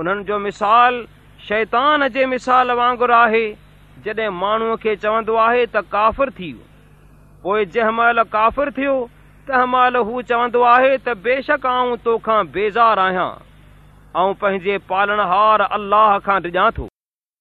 انهن جو مثال شيطان جي مثال وانگر آهي. جڏهن ماڻهوءَ کي چوندو آهي ته ڪافر ٿي ويو. پوءِ جنهن مهل ڪافر ٿيو تنهن مهل هو چوندو آهي ته بيشڪ آئون توکان بيزار آهيان. ۽ پنهنجي پالڻهار الله الله کان ڊڄان ٿو.